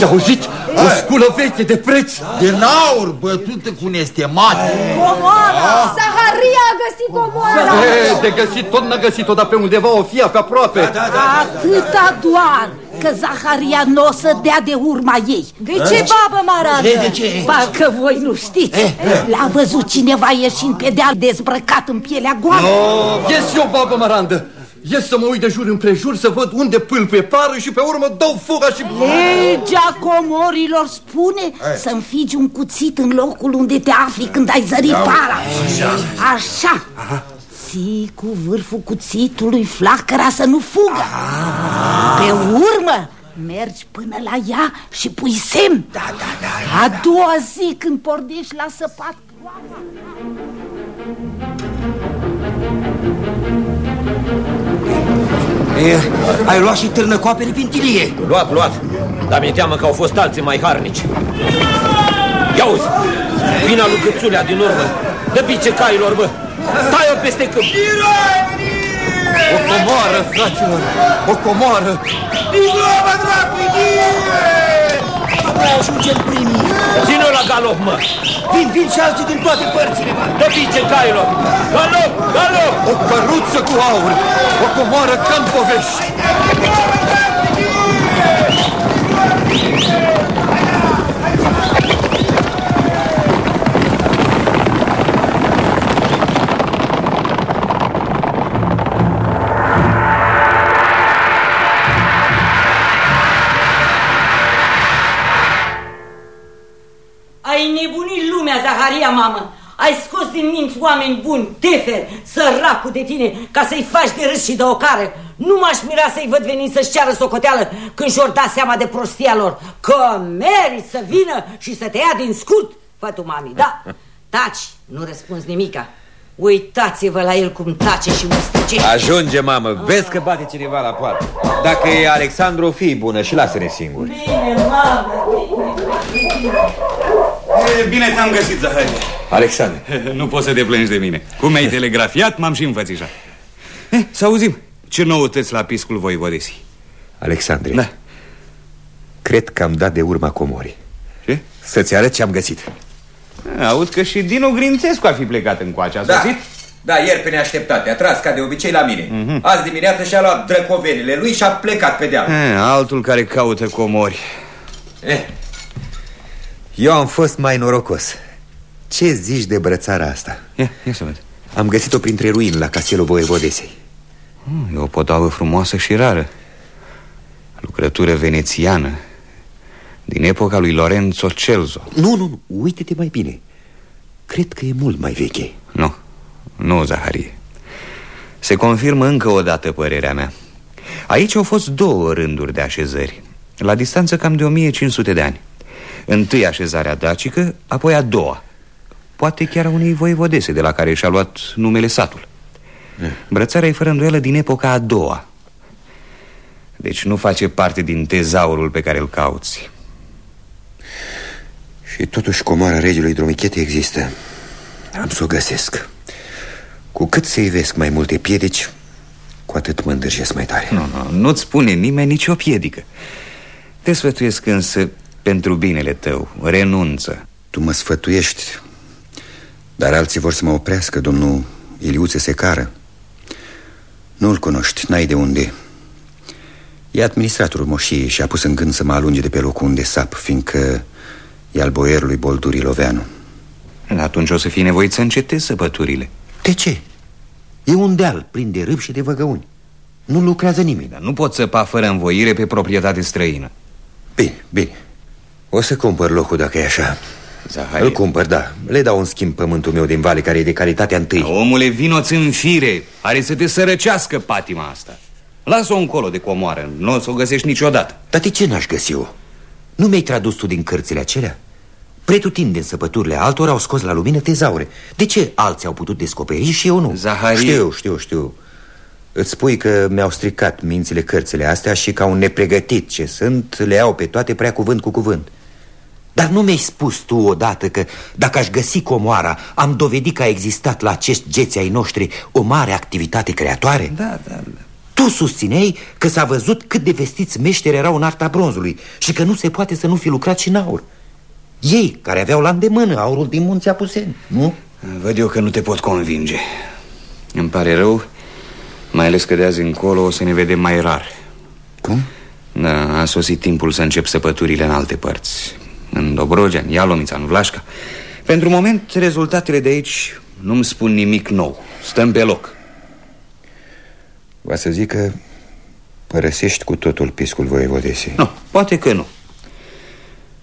Ați auzit? O sculă veche de preț. Din aur bătută cu nestemate. Comoara! Zaharia a găsit comoara! E, de găsit tot n-a găsit-o, dar pe undeva o fia pe aproape. Da, da, da. Atâta doar că Zaharia nu o să dea de urma ei. De ce, babă Marandă? De, de ce? Parcă voi nu știți. L-a văzut cineva ieșind pe deal dezbrăcat în pielea goală. No, ies eu, babă Marandă. Ies să mă uit de jur împrejur să văd unde pâlpâie pară și pe urmă dau fuga și... Legea comorilor spune să înfigi un cuțit în locul unde te afli când ai zărit para. Așa. Ții cu vârful cuțitului flacăra să nu fugă. Pe urmă mergi până la ea și pui semn. Da, da, da. A doua zi când pornești la săpat ploafa. E, ai luat și târnăcoape de pintilie. Luat, luat. Dar mi-e teamă că au fost alții mai harnici. Ia uzi, vina lui Gățulea din urmă. Dă bice cailor, bă. Tai-o peste câmp. O comoară, fraților, o comoară. Digloma, dracu, Noi ajungem primii. Ține-o la galop, mă. Vin, vin și alții din toate părțile, mă. Dă bice cailor. Galop, galop. O căruță cu aur, o comoară ca în povești. Ai mamă! Ai scos din minți oameni buni, tefer, săracul de tine, ca să-i faci de râs și de ocară. Nu m-aș mira să-i văd venind să-și ceară socoteală când și-or da seama de prostia lor. Că meri să vină și să te ia din scurt, fătu mami, da? Taci, nu răspunzi nimica. Uitați-vă la el cum tace și mustice. Ajunge, mamă. Vezi că bate cineva la poartă. Dacă e Alexandru, fii bună și lasă-ne singuri. Bine, mamă, bine. E, Bine te-am găsit, Zaharie. Alexandru. Nu poți să te plângi de mine. Cum ai telegrafiat, m-am și înfățișat. Eh, să auzim. Ce noutăți la piscul voivodesii? Alexandre. Da. Cred că am dat de urma comorii. Ce? Să-ți arăt ce am găsit. Aud că și Dinu Grințescu a fi plecat în coace. A sosit? Da, ieri pe neașteptate. A tras ca de obicei la mine. Mhm. Azi dimineață și-a luat drăcovenile lui și a plecat pe deal. Eh, altul care caută comori. Eh, eu am fost mai norocos. Ce zici de brățara asta? Ia, ia să văd. Am găsit-o printre ruini la castelul voievodesei. Hmm, E o potavă frumoasă și rară. Lucrătură venețiană. Din epoca lui Lorenzo Celso. Nu, nu, nu, uite-te mai bine. Cred că e mult mai veche. Nu, nu, Zaharie. Se confirmă încă o dată părerea mea. Aici au fost două rânduri de așezări, la distanță cam de 1500 de ani. Întâi așezarea dacică, apoi a doua. Poate chiar a unei voievodese de la care și-a luat numele satul. Brățarea e fără îndoială din epoca a doua. Deci nu face parte din tezaurul pe care îl cauți. Și totuși comoara regelui Dromichete există. Am să o găsesc. Cu cât se ivesc mai multe piedici, cu atât mă îndârjesc mai tare. Nu, nu, nu-ți spune nimeni nicio piedică. Te sfătuiesc însă pentru binele tău. Renunță. Tu mă sfătuiești, dar alții vor să mă oprească, domnul Iliuțe Secară. Nu-l cunoști, n-ai de unde. E administratorul moșiei și a pus în gând să mă alunge de pe locul unde sap, fiindcă e al boierului Boldurii Loveanu. Atunci o să fii nevoit să încetezi săpăturile. De ce? E un deal plin de râb și de văgăuni. Nu lucrează nimeni. Dar nu poți săpa fără învoire pe proprietate străină. Bine, bine. O să cumpăr locul dacă e așa. Zaharie. Îl cumpăr, da. Le dau în schimb pământul meu din vale, care e de calitatea întâi. Omule, vinoți în fire. Are să te sărăcească patima asta. Lasă-o încolo de comoară. Nu o să o găsești niciodată. Dar de ce n-aș găsi eu? Nu mi-ai tradus tu din cărțile acelea? Pretutindeni săpăturile altora au scos la lumină tezaure De ce alții au putut descoperi și eu nu? Zaharie. Știu, știu, știu Îți spui că mi-au stricat mințile cărțile astea Și ca un nepregătit ce sunt Le iau pe toate prea cuvânt cu cuvânt Dar nu mi-ai spus tu odată că Dacă aș găsi comoara Am dovedit că a existat la acești geți ai noștri O mare activitate creatoare? Da, da, da. Tu susțineai că s-a văzut cât de vestiți meșteri erau în arta bronzului Și că nu se poate să nu fi lucrat și în aur Ei, care aveau la îndemână aurul din munții Apuseni, nu? Văd eu că nu te pot convinge Îmi pare rău Mai ales că de azi încolo o să ne vedem mai rar Cum? Da, a sosit timpul să încep săpăturile în alte părți În Dobrogea, în Ialomița, în Vlașca. Pentru moment, rezultatele de aici nu-mi spun nimic nou. Stăm pe loc. Va să zic că părăsești cu totul piscul voievodesei. Nu, poate că nu.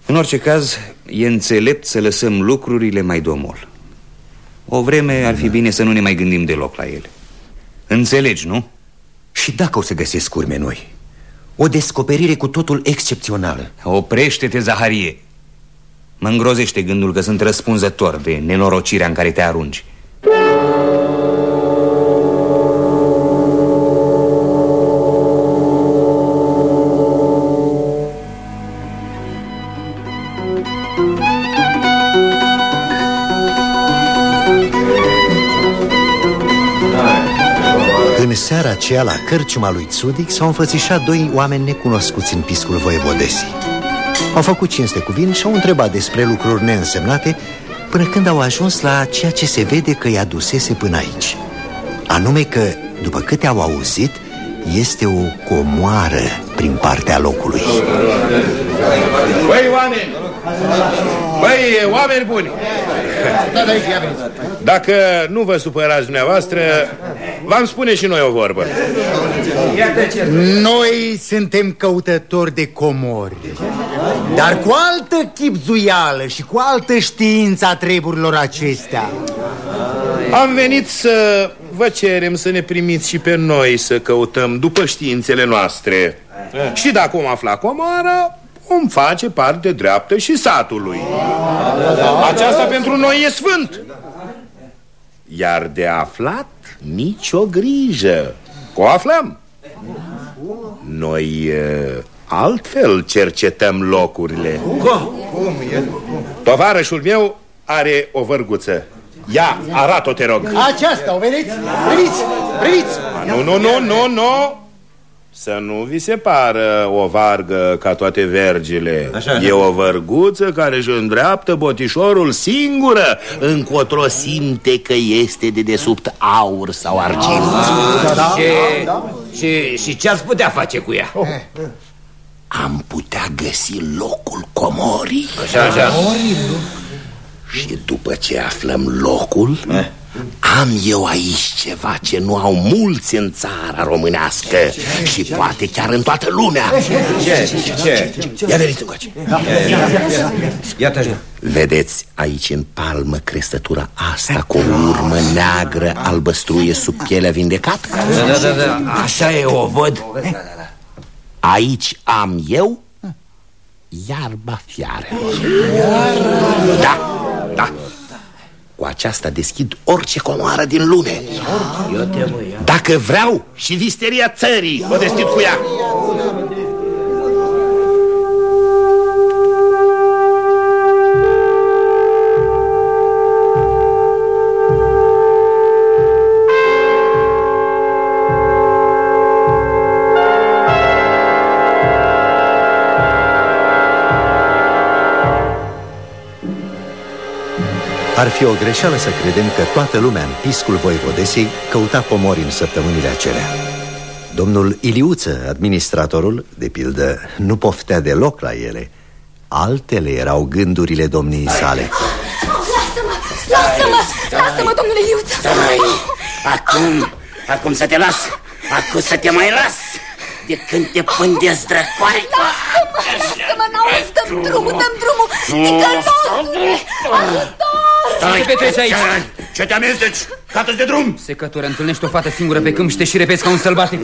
În orice caz, e înțelept să lăsăm lucrurile mai domol. O vreme ar fi bine să nu ne mai gândim deloc la ele. Înțelegi, nu? Și dacă o să găsesc urme noi? O descoperire cu totul excepțională. Oprește-te, Zaharie Mă îngrozește gândul că sunt răspunzător de nenorocirea în care te arunci În seara aceea, la cărciuma lui Tsudic, s-au înfățișat doi oameni necunoscuți în piscul voievodesii. Au făcut cinste cu vin și au întrebat despre lucruri neînsemnate până când au ajuns la ceea ce se vede că i-a dusese până aici. Anume că, după câte au auzit, este o comoară prin partea locului. Băi, oameni! Băi, oameni buni! Dacă nu vă supărați dumneavoastră, v-am spune și noi o vorbă. Noi suntem căutători de comori Dar cu altă chipzuială și cu altă știință a treburilor acestea Am venit să vă cerem să ne primiți și pe noi să căutăm după științele noastre. Și dacă om afla comoara, om face parte dreaptă și satului. Aceasta pentru noi e sfânt. Iar de aflat, nicio grijă. Că o aflăm. Noi e, altfel cercetăm locurile. Cum? Tovarășul meu are o vărguță. Ia, arată-o, te rog. Aceasta, o vedeți? Priviți, priviți Nu, nu, nu, nu, nu Să nu vi se pară o vargă ca toate vergile. Așa, așa. E o vărguță care își îndreaptă botișorul singură Încotro simte că este de desubt aur sau argint. Da, și, și, și ce ați putea face cu ea? Am putea găsi locul comorii. Așa, așa. Și după ce aflăm locul Am eu aici ceva ce nu au mulți în țara românească Și poate chiar în toată lumea. Ce, ce? Ia veniți încoace. Iată așa Vedeți aici în palmă crestătura asta cu o urmă neagră albăstruie sub pielea vindecată? Da, da, da, da. Așa e, o văd. Aici am eu iarba fiarelor Da, da Cu aceasta deschid orice comoară din lume. Dacă vreau și visteria țării o deschid cu ea Ar fi o greșeală să credem că toată lumea în piscul voievodesei căuta comori în săptămânile acelea. Domnul Iliuță, administratorul, de pildă, nu poftea deloc la ele. Altele erau gândurile domniei sale. Lasă-mă, lasă-mă, lasă-mă, domnule Iuță. Stai, acum, acum să te las. Acum să te mai las. De când te pândezi drăcoare Lasă-mă, lasă-mă, n-auzi, dăm drumul, dăm drumul. Ticălosul, ajutor Stai, Ce petreci aici? Ce te amesteci? Cată de drum Secătură, întâlnești o fată singură pe câmp și te și repezi ca un sălbatic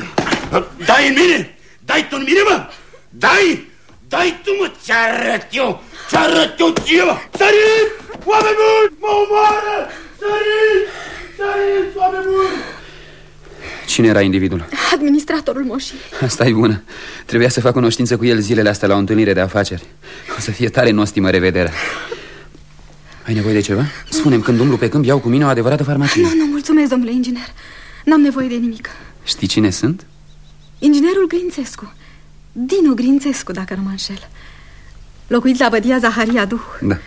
Dai în mine? Dai tu în mine, mă? Dai? Dai tu, mă, ce arăt eu? Ce arăt eu ție, mă? Săriți! Oameni buni! Mă omoară! Săriți! Săriți, oameni buni! Cine era individul? Administratorul moșii Asta e bună Trebuia să fac cunoștință cu el zilele astea la o întâlnire de afaceri O să fie tare nostimă revederea Ai nevoie de ceva? Spune-mi, când umblu pe câmp, iau cu mine o adevărată farmacie Nu, nu, mulțumesc, domnule inginer N-am nevoie de nimic Știi cine sunt? Inginerul Grințescu. Dinu Grințescu, dacă nu mă înșel. Locuiți la bădia Zaharia Duh. Da.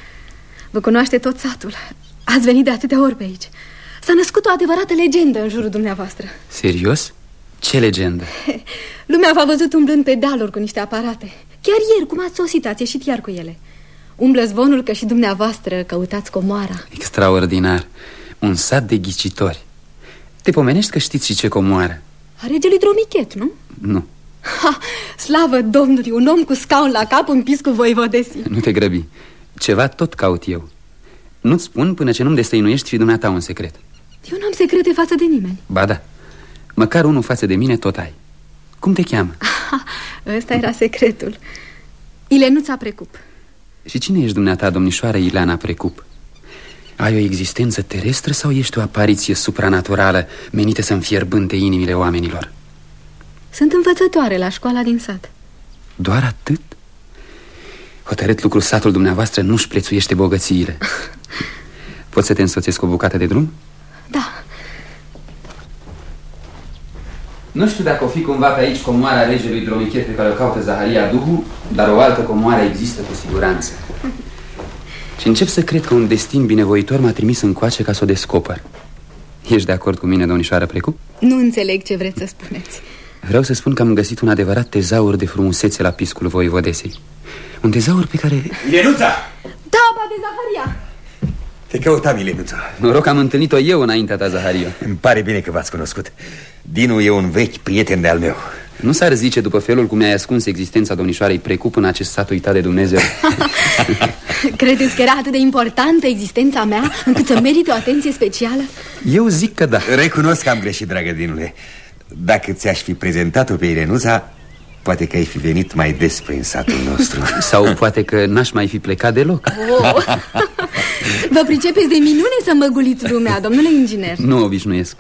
Vă cunoaște tot satul. Ați venit de atâtea ori pe aici. S-a născut o adevărată legendă în jurul dumneavoastră. Serios? Ce legendă? Lumea v-a văzut umblând pe dealuri cu niște aparate. Chiar ieri, cum ați sosit, ați ieșit iar cu ele. Umblă zvonul că și dumneavoastră căutați comoara. Extraordinar. Un sat de ghicitori. Te pomenești că știți și ce comoară? A regelui Dromichet, nu? Nu. Ha, slavă Domnului, un om cu scaun la cap în piscul voivodesii. Nu te grăbi. Ceva tot caut eu. Nu-ți spun până ce nu-mi destăinuiești și dumneata un secret. Eu n-am secrete față de nimeni. Ba da. Măcar unul față de mine tot ai. Cum te cheamă? Aha, ăsta era secretul. Ilenuța Precup. Și cine ești dumneata, domnișoară Ileana Precup? Ai o existență terestră sau ești o apariție supranaturală menită să înfierbânte inimile oamenilor? Sunt învățătoare la școala din sat. Doar atât? Hotărât lucru satul dumneavoastră nu-și prețuiește bogățiile. Poți să te însoțesc cu o bucată de drum? Da. Nu știu dacă o fi cumva pe aici comoara regelui Dromichet pe care o caută Zaharia Duhu, dar o altă comoară există cu siguranță. Și încep să cred că un destin binevoitor m-a trimis încoace ca să o descoper. Ești de acord cu mine, domnișoară Precup? Nu înțeleg ce vreți să spuneți. Vreau să spun că am găsit un adevărat tezaur de frumusețe la piscul voivodesei. Un tezaur pe care... Ilenuța! Da, ba de Zaharia! Te căutam, Ilenuța. Noroc că am întâlnit-o eu înaintea ta, Zahario. Îmi pare bine că v-ați cunoscut. Dinu e un vechi prieten de-al meu. Nu s-ar zice după felul cum mi-ai ascuns existența domnișoarei Precup în acest sat uitat de Dumnezeu? Credeți că era atât de importantă existența mea încât să merită o atenție specială? Eu zic că da. Recunosc că am greșit, dragă Dinule. Dacă ți-aș fi prezentat-o pe Irenuța, poate că ai fi venit mai des prin satul nostru. Sau poate că n-aș mai fi plecat deloc. Oh. Vă pricepeți de minune să măguliți lumea, domnule inginer. Nu obișnuiesc.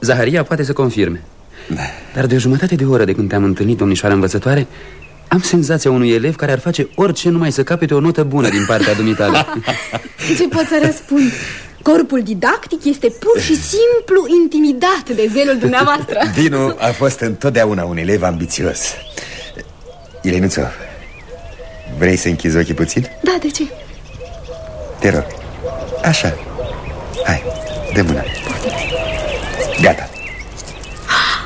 Zaharia poate să confirme. Da. Dar de o jumătate de oră de când te-am întâlnit, domnișoara învățătoare, am senzația unui elev care ar face orice numai să capete o notă bună din partea dumitale. Ce pot să răspund? Corpul didactic este pur și simplu intimidat de zelul dumneavoastră Dinu a fost întotdeauna un elev ambițios Ilenuțo, vrei să închizi ochii puțin? Da, de ce? Te rog, așa. Hai, de mână. Gata.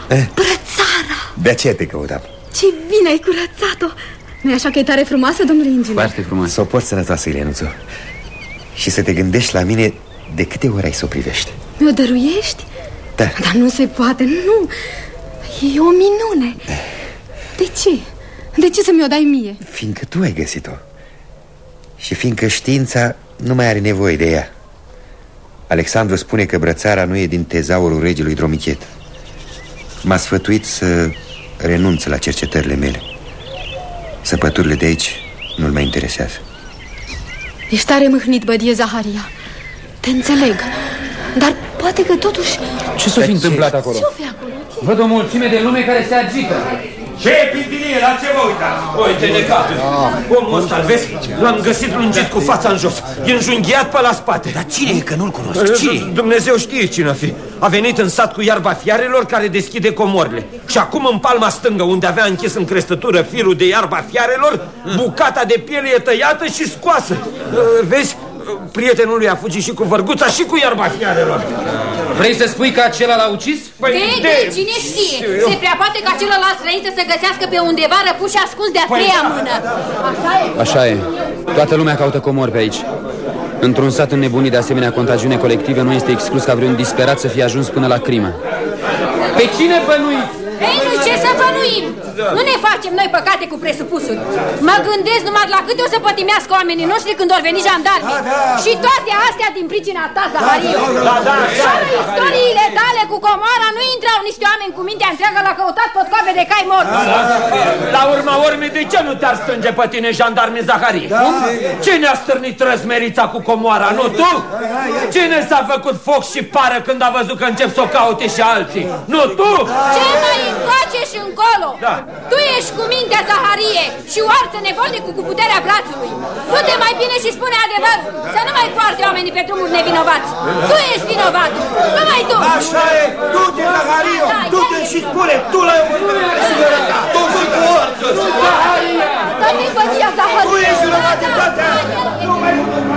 Brățara! De aceea te căutam Ce bine ai curățat-o! Nu așa că e tare frumoasă, domnule inginer? Foarte frumos. Să o porți sănătoasă, Ilenuțo Și să te gândești la mine de câte ori ai să o privești? Mi-o dăruiești? Da. Dar nu se poate, nu. E o minune. De ce? De ce să mi-o dai mie? Fiindcă tu ai găsit-o. Și fiindcă știința nu mai are nevoie de ea. Alexandru spune că brățara nu e din tezaurul regelui Dromichet M-a sfătuit să renunț la cercetările mele. Săpăturile de aici nu-l mai interesează. Ești tare mâhnit, bădie Zaharia. Te înțeleg. Dar poate că totuși... Ce s-o fi întâmplat acolo? Ce-o fi acolo? Văd o mulțime de lume care se agită Ce e pintinie? La ce vă uitați? Uite, necatul. Omul ăsta, vezi? L-am găsit lungit cu fața în jos. E înjunghiat pe la spate. Dar cine e? Că nu-l cunosc. Cine e? Dumnezeu știe cine fi. A venit în sat cu iarba fiarelor care deschide comorile. Și acum în palma stângă, unde avea închis în crestătură firul de iarba fiarelor, bucata de piele e tăiată și scoasă. Vezi? Prietenul lui a fugit și cu vărguța și cu iarba fiarelor. Vrei să spui că acela l-a ucis? Păi de, de, cine știe? Se prea poate ca celălalt străin să se găsească pe undeva răpus și ascuns de-a Păi treia da, mână. Așa e? Așa e. Toată lumea caută comori pe aici. Într-un sat înnebunit de asemenea contagiune colectivă nu este exclus ca vreun disperat să fie ajuns până la crimă. Pe cine bănuiți? Ei, nu ce să bănuim! Nu ne facem noi păcate cu presupusuri. Mă gândesc numai la câte o să pătimească oamenii noștri când vor veni jandarmii. Și toate astea din pricina ta, Zahariu. Da, da, Fără istoriile tale cu comoara nu intrau niște oameni cu mintea întreagă la căutat potcoape de cai morți. La urma urmei, de ce nu te-ar strânge pe tine jandarmii Zaharie? Cine a stârnit răzmerița cu comoara, nu tu? Cine s-a făcut foc și pară când a văzut că încep să o caute și alții? Nu tu? Ce mai încoace și încolo. Da. Tu ești cu mintea Zaharie și oarță nevolnicul cu puterea brațului. Du-te mai bine și spune adevărul, să nu mai poarte oamenii pe drumuri nevinovați. Tu ești vinovat, nu mai tu. Așa e, du-te, Zahario, du-te și spune, tu l-ai omorât pe preșul ăsta. Tu și cu orță! Dă-mi bădia Zaharie. Tu ești vinovat de toate astea.